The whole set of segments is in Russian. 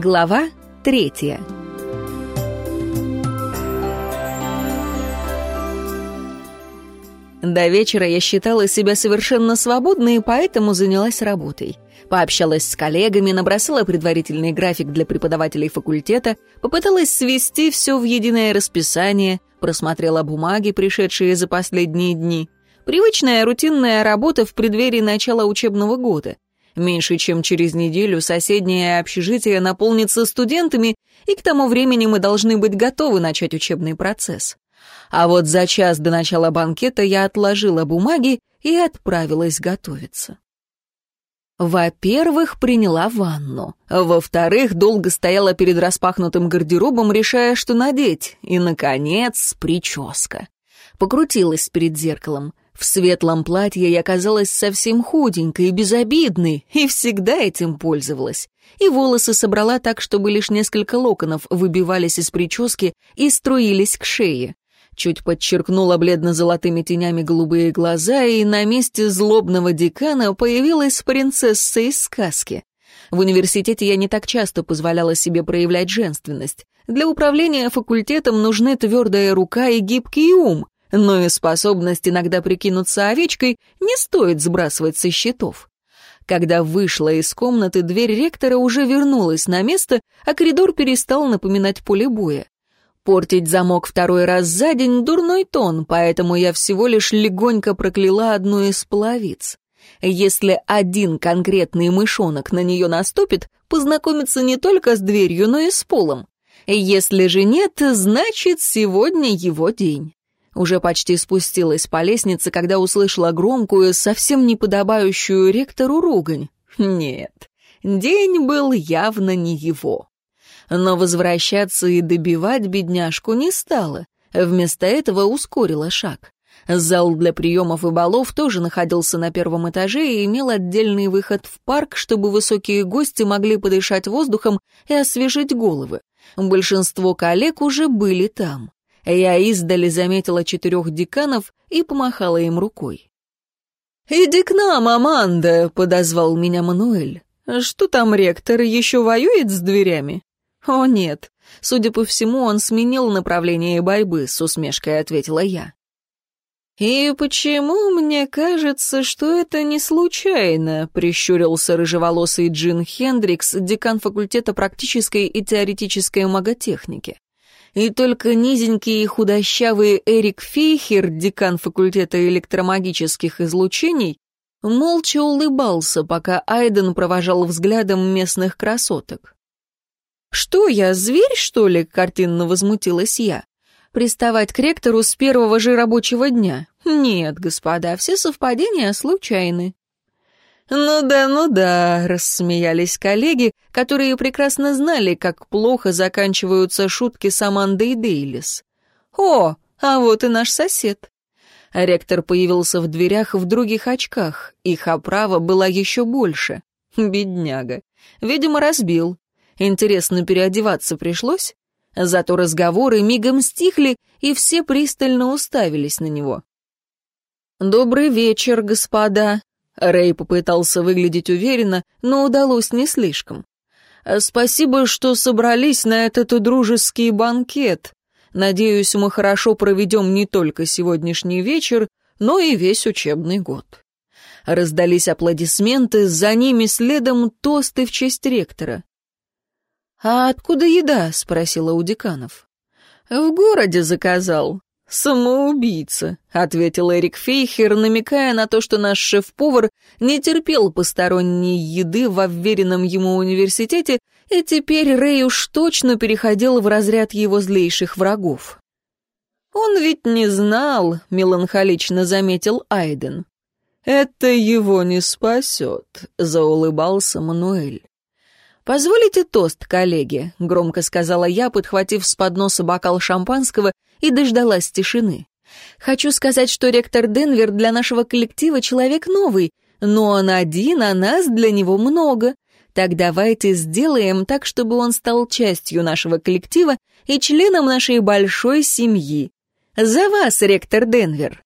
Глава третья. До вечера я считала себя совершенно свободной и поэтому занялась работой. Пообщалась с коллегами, набросала предварительный график для преподавателей факультета, попыталась свести все в единое расписание, просмотрела бумаги, пришедшие за последние дни. Привычная рутинная работа в преддверии начала учебного года. Меньше чем через неделю соседнее общежитие наполнится студентами, и к тому времени мы должны быть готовы начать учебный процесс. А вот за час до начала банкета я отложила бумаги и отправилась готовиться. Во-первых, приняла ванну. Во-вторых, долго стояла перед распахнутым гардеробом, решая, что надеть. И, наконец, прическа. Покрутилась перед зеркалом. В светлом платье я казалась совсем худенькой и безобидной, и всегда этим пользовалась. И волосы собрала так, чтобы лишь несколько локонов выбивались из прически и струились к шее. Чуть подчеркнула бледно-золотыми тенями голубые глаза, и на месте злобного декана появилась принцесса из сказки. В университете я не так часто позволяла себе проявлять женственность. Для управления факультетом нужны твердая рука и гибкий ум — но и способность иногда прикинуться овечкой не стоит сбрасывать со счетов. Когда вышла из комнаты, дверь ректора уже вернулась на место, а коридор перестал напоминать поле боя. Портить замок второй раз за день — дурной тон, поэтому я всего лишь легонько прокляла одну из половиц. Если один конкретный мышонок на нее наступит, познакомится не только с дверью, но и с полом. Если же нет, значит, сегодня его день. Уже почти спустилась по лестнице, когда услышала громкую, совсем неподобающую ректору ругань. Нет, день был явно не его. Но возвращаться и добивать бедняжку не стала. Вместо этого ускорила шаг. Зал для приемов и балов тоже находился на первом этаже и имел отдельный выход в парк, чтобы высокие гости могли подышать воздухом и освежить головы. Большинство коллег уже были там. Я издали заметила четырех деканов и помахала им рукой. «Иди к нам, Аманда!» — подозвал меня Мануэль. «Что там ректор, еще воюет с дверями?» «О, нет. Судя по всему, он сменил направление борьбы», — с усмешкой ответила я. «И почему мне кажется, что это не случайно?» — прищурился рыжеволосый Джин Хендрикс, декан факультета практической и теоретической маготехники и только низенький и худощавый Эрик Фейхер, декан факультета электромагических излучений, молча улыбался, пока Айден провожал взглядом местных красоток. «Что я, зверь, что ли?» — картинно возмутилась я. «Приставать к ректору с первого же рабочего дня? Нет, господа, все совпадения случайны». «Ну да, ну да», — рассмеялись коллеги, которые прекрасно знали, как плохо заканчиваются шутки с Амандой Дейлис. «О, а вот и наш сосед». Ректор появился в дверях в других очках, их оправа была еще больше. Бедняга. Видимо, разбил. Интересно, переодеваться пришлось? Зато разговоры мигом стихли, и все пристально уставились на него. «Добрый вечер, господа», Рэй попытался выглядеть уверенно, но удалось не слишком. «Спасибо, что собрались на этот дружеский банкет. Надеюсь, мы хорошо проведем не только сегодняшний вечер, но и весь учебный год». Раздались аплодисменты, за ними следом тосты в честь ректора. «А откуда еда?» — спросила у деканов. «В городе заказал. «Самоубийца», — ответил Эрик Фейхер, намекая на то, что наш шеф-повар не терпел посторонней еды в уверенном ему университете, и теперь Рэй уж точно переходил в разряд его злейших врагов. «Он ведь не знал», — меланхолично заметил Айден. «Это его не спасет», — заулыбался Мануэль. «Позволите тост, коллеги», — громко сказала я, подхватив с подноса бокал шампанского и дождалась тишины. «Хочу сказать, что ректор Денвер для нашего коллектива человек новый, но он один, а нас для него много. Так давайте сделаем так, чтобы он стал частью нашего коллектива и членом нашей большой семьи. За вас, ректор Денвер!»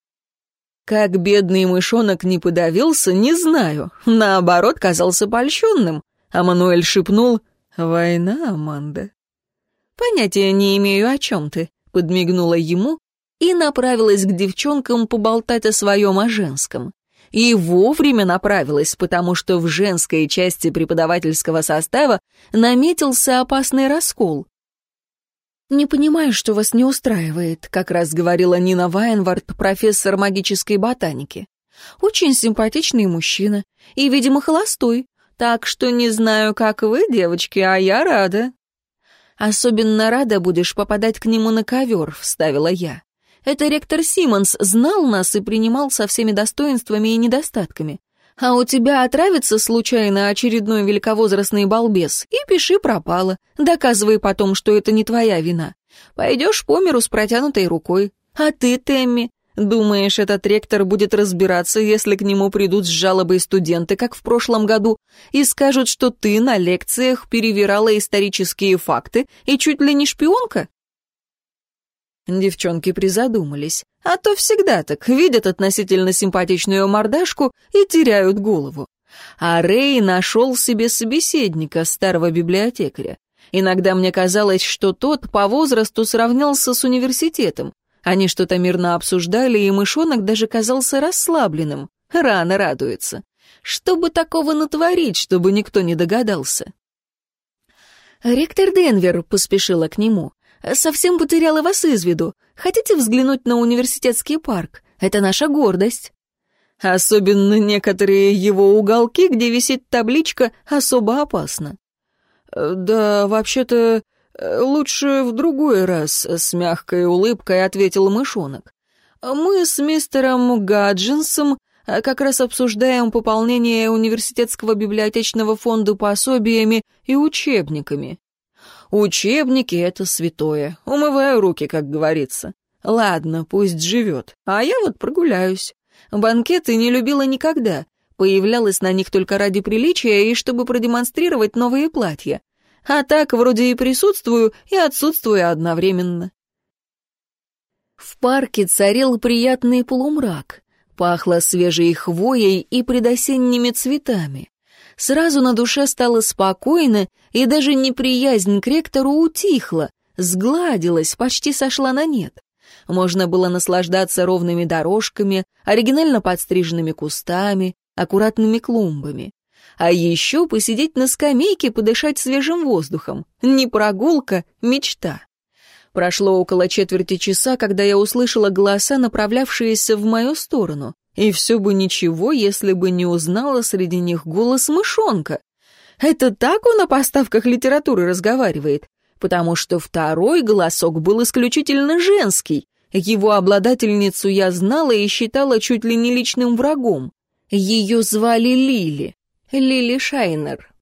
Как бедный мышонок не подавился, не знаю. Наоборот, казался польщенным. А Мануэль шепнул, «Война, Аманда?» «Понятия не имею, о чем ты», — подмигнула ему и направилась к девчонкам поболтать о своем, о женском. И вовремя направилась, потому что в женской части преподавательского состава наметился опасный раскол. «Не понимаю, что вас не устраивает», — как раз говорила Нина Вайнвард, профессор магической ботаники. «Очень симпатичный мужчина и, видимо, холостой, так что не знаю, как вы, девочки, а я рада». «Особенно рада будешь попадать к нему на ковер», — вставила я. «Это ректор Симмонс знал нас и принимал со всеми достоинствами и недостатками. А у тебя отравится случайно очередной великовозрастный балбес, и пиши пропало. Доказывай потом, что это не твоя вина. Пойдешь по миру с протянутой рукой. А ты, Темми, думаешь, этот ректор будет разбираться, если к нему придут с жалобой студенты, как в прошлом году, и скажут, что ты на лекциях перевирала исторические факты и чуть ли не шпионка? Девчонки призадумались. А то всегда так, видят относительно симпатичную мордашку и теряют голову. А Рэй нашел себе собеседника, старого библиотекаря. Иногда мне казалось, что тот по возрасту сравнялся с университетом. Они что-то мирно обсуждали, и мышонок даже казался расслабленным. Рано радуется. Что бы такого натворить, чтобы никто не догадался? «Ректор Денвер», — поспешила к нему, Совсем потеряла вас из виду. Хотите взглянуть на университетский парк? Это наша гордость». Особенно некоторые его уголки, где висит табличка «Особо опасно». «Да, вообще-то, лучше в другой раз», — с мягкой улыбкой ответил мышонок. «Мы с мистером Гаджинсом как раз обсуждаем пополнение университетского библиотечного фонда пособиями и учебниками. Учебники — это святое. Умываю руки, как говорится. Ладно, пусть живет. А я вот прогуляюсь. Банкеты не любила никогда. Появлялась на них только ради приличия и чтобы продемонстрировать новые платья. А так вроде и присутствую, и отсутствую одновременно. В парке царил приятный полумрак. Пахло свежей хвоей и предосенними цветами. Сразу на душе стало спокойно, и даже неприязнь к ректору утихла, сгладилась, почти сошла на нет. Можно было наслаждаться ровными дорожками, оригинально подстриженными кустами, аккуратными клумбами. А еще посидеть на скамейке, подышать свежим воздухом. Не прогулка, мечта. Прошло около четверти часа, когда я услышала голоса, направлявшиеся в мою сторону. И все бы ничего, если бы не узнала среди них голос мышонка. Это так он о поставках литературы разговаривает, потому что второй голосок был исключительно женский. Его обладательницу я знала и считала чуть ли не личным врагом. Ее звали Лили, Лили Шайнер.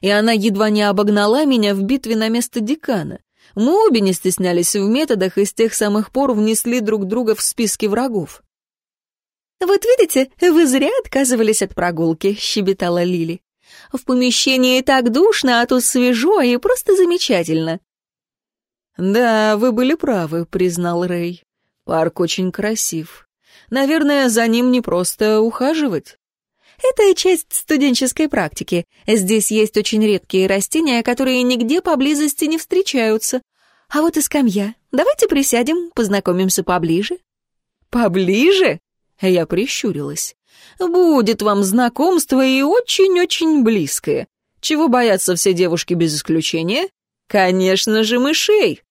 И она едва не обогнала меня в битве на место декана. Мы обе не стеснялись в методах и с тех самых пор внесли друг друга в списки врагов. «Вот видите, вы зря отказывались от прогулки», — щебетала Лили. «В помещении так душно, а тут свежо и просто замечательно». «Да, вы были правы», — признал Рэй. «Парк очень красив. Наверное, за ним не просто ухаживать». Это часть студенческой практики. Здесь есть очень редкие растения, которые нигде поблизости не встречаются. А вот и скамья. Давайте присядем, познакомимся поближе. Поближе? Я прищурилась. «Будет вам знакомство и очень-очень близкое. Чего боятся все девушки без исключения? Конечно же, мышей!»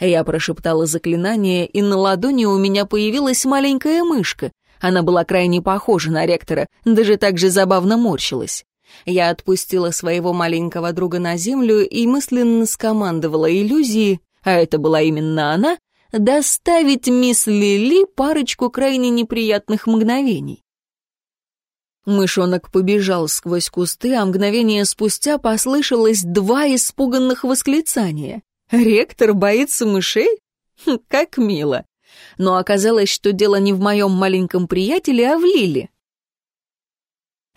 Я прошептала заклинание, и на ладони у меня появилась маленькая мышка. Она была крайне похожа на ректора, даже так же забавно морщилась. Я отпустила своего маленького друга на землю и мысленно скомандовала иллюзии, а это была именно она, доставить мисс Лили парочку крайне неприятных мгновений. Мышонок побежал сквозь кусты, а мгновение спустя послышалось два испуганных восклицания. «Ректор боится мышей? Хм, как мило!» Но оказалось, что дело не в моем маленьком приятеле, а в Лиле.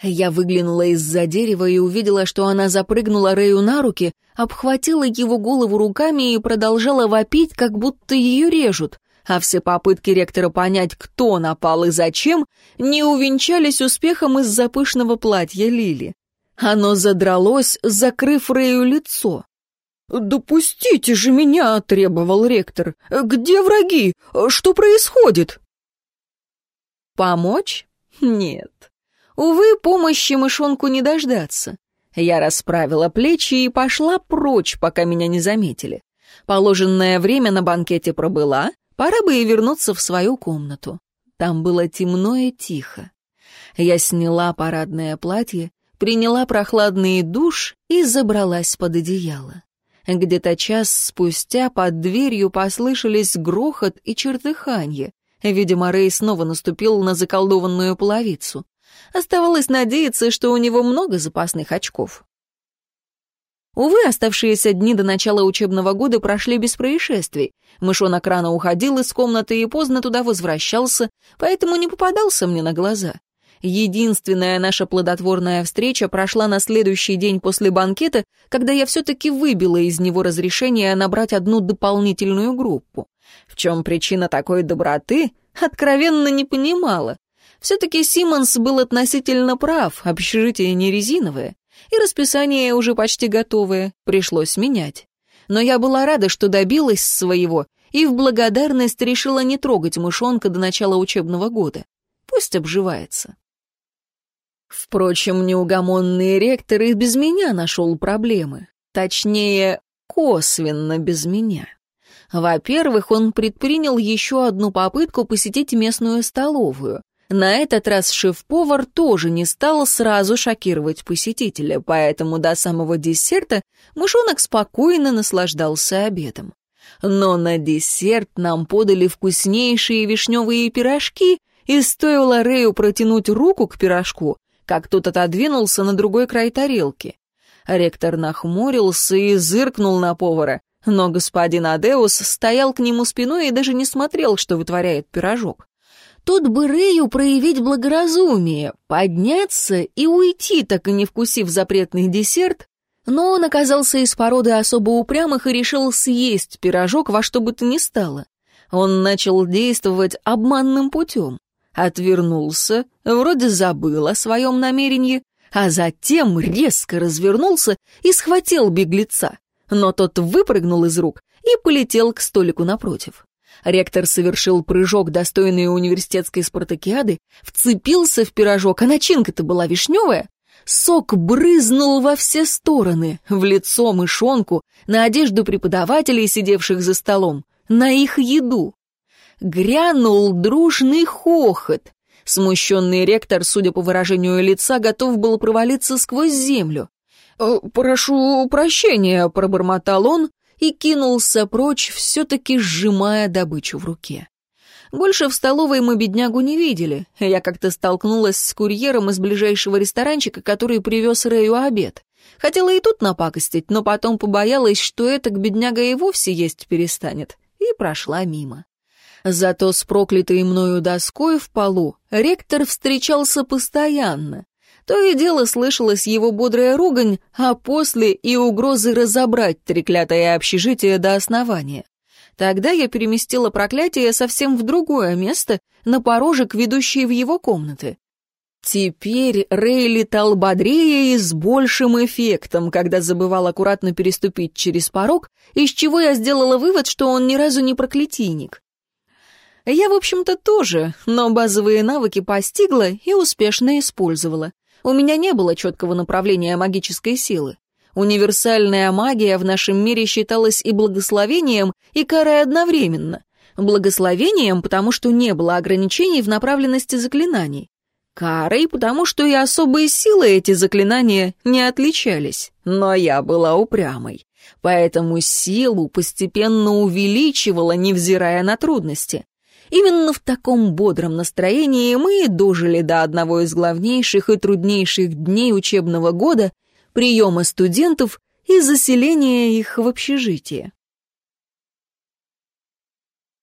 Я выглянула из-за дерева и увидела, что она запрыгнула Рэю на руки, обхватила его голову руками и продолжала вопить, как будто ее режут, а все попытки ректора понять, кто напал и зачем, не увенчались успехом из-за пышного платья Лили. Оно задралось, закрыв Рэю лицо. «Допустите же меня!» — требовал ректор. «Где враги? Что происходит?» «Помочь? Нет. Увы, помощи мышонку не дождаться. Я расправила плечи и пошла прочь, пока меня не заметили. Положенное время на банкете пробыла, пора бы и вернуться в свою комнату. Там было темно и тихо. Я сняла парадное платье, приняла прохладный душ и забралась под одеяло. Где-то час спустя под дверью послышались грохот и чертыханье. Видимо, Рэй снова наступил на заколдованную половицу. Оставалось надеяться, что у него много запасных очков. Увы, оставшиеся дни до начала учебного года прошли без происшествий. Мышонок рано уходил из комнаты и поздно туда возвращался, поэтому не попадался мне на глаза. Единственная наша плодотворная встреча прошла на следующий день после банкета, когда я все-таки выбила из него разрешение набрать одну дополнительную группу. В чем причина такой доброты, откровенно не понимала. Все-таки Симмонс был относительно прав, общежитие не резиновое, и расписание уже почти готовое, пришлось менять. Но я была рада, что добилась своего, и в благодарность решила не трогать мышонка до начала учебного года. Пусть обживается. Впрочем, неугомонный ректор и без меня нашел проблемы. Точнее, косвенно без меня. Во-первых, он предпринял еще одну попытку посетить местную столовую. На этот раз шеф-повар тоже не стал сразу шокировать посетителя, поэтому до самого десерта мышонок спокойно наслаждался обедом. Но на десерт нам подали вкуснейшие вишневые пирожки, и стоило Рэю протянуть руку к пирожку, как тот отодвинулся на другой край тарелки. Ректор нахмурился и зыркнул на повара, но господин Адеус стоял к нему спиной и даже не смотрел, что вытворяет пирожок. Тут бы Рэю проявить благоразумие, подняться и уйти, так и не вкусив запретный десерт, но он оказался из породы особо упрямых и решил съесть пирожок во что бы то ни стало. Он начал действовать обманным путем отвернулся, вроде забыл о своем намерении, а затем резко развернулся и схватил беглеца. Но тот выпрыгнул из рук и полетел к столику напротив. Ректор совершил прыжок, достойный университетской спартакиады, вцепился в пирожок, а начинка-то была вишневая. Сок брызнул во все стороны, в лицо мышонку, на одежду преподавателей, сидевших за столом, на их еду грянул дружный хохот. Смущенный ректор, судя по выражению лица, готов был провалиться сквозь землю. «Э, «Прошу прощения», — пробормотал он и кинулся прочь, все-таки сжимая добычу в руке. Больше в столовой мы беднягу не видели. Я как-то столкнулась с курьером из ближайшего ресторанчика, который привез Рэю обед. Хотела и тут напакостить, но потом побоялась, что это к бедняга и вовсе есть перестанет, и прошла мимо. Зато с проклятой мною доской в полу ректор встречался постоянно. То и дело слышалась его бодрая ругань, а после и угрозы разобрать треклятое общежитие до основания. Тогда я переместила проклятие совсем в другое место, на порожек, ведущий в его комнаты. Теперь Рэй летал бодрее и с большим эффектом, когда забывал аккуратно переступить через порог, из чего я сделала вывод, что он ни разу не проклятийник. Я, в общем-то, тоже, но базовые навыки постигла и успешно использовала. У меня не было четкого направления магической силы. Универсальная магия в нашем мире считалась и благословением, и карой одновременно. Благословением, потому что не было ограничений в направленности заклинаний. Карой, потому что и особые силы эти заклинания не отличались. Но я была упрямой. Поэтому силу постепенно увеличивала, невзирая на трудности. Именно в таком бодром настроении мы дожили до одного из главнейших и труднейших дней учебного года, приема студентов и заселения их в общежитие.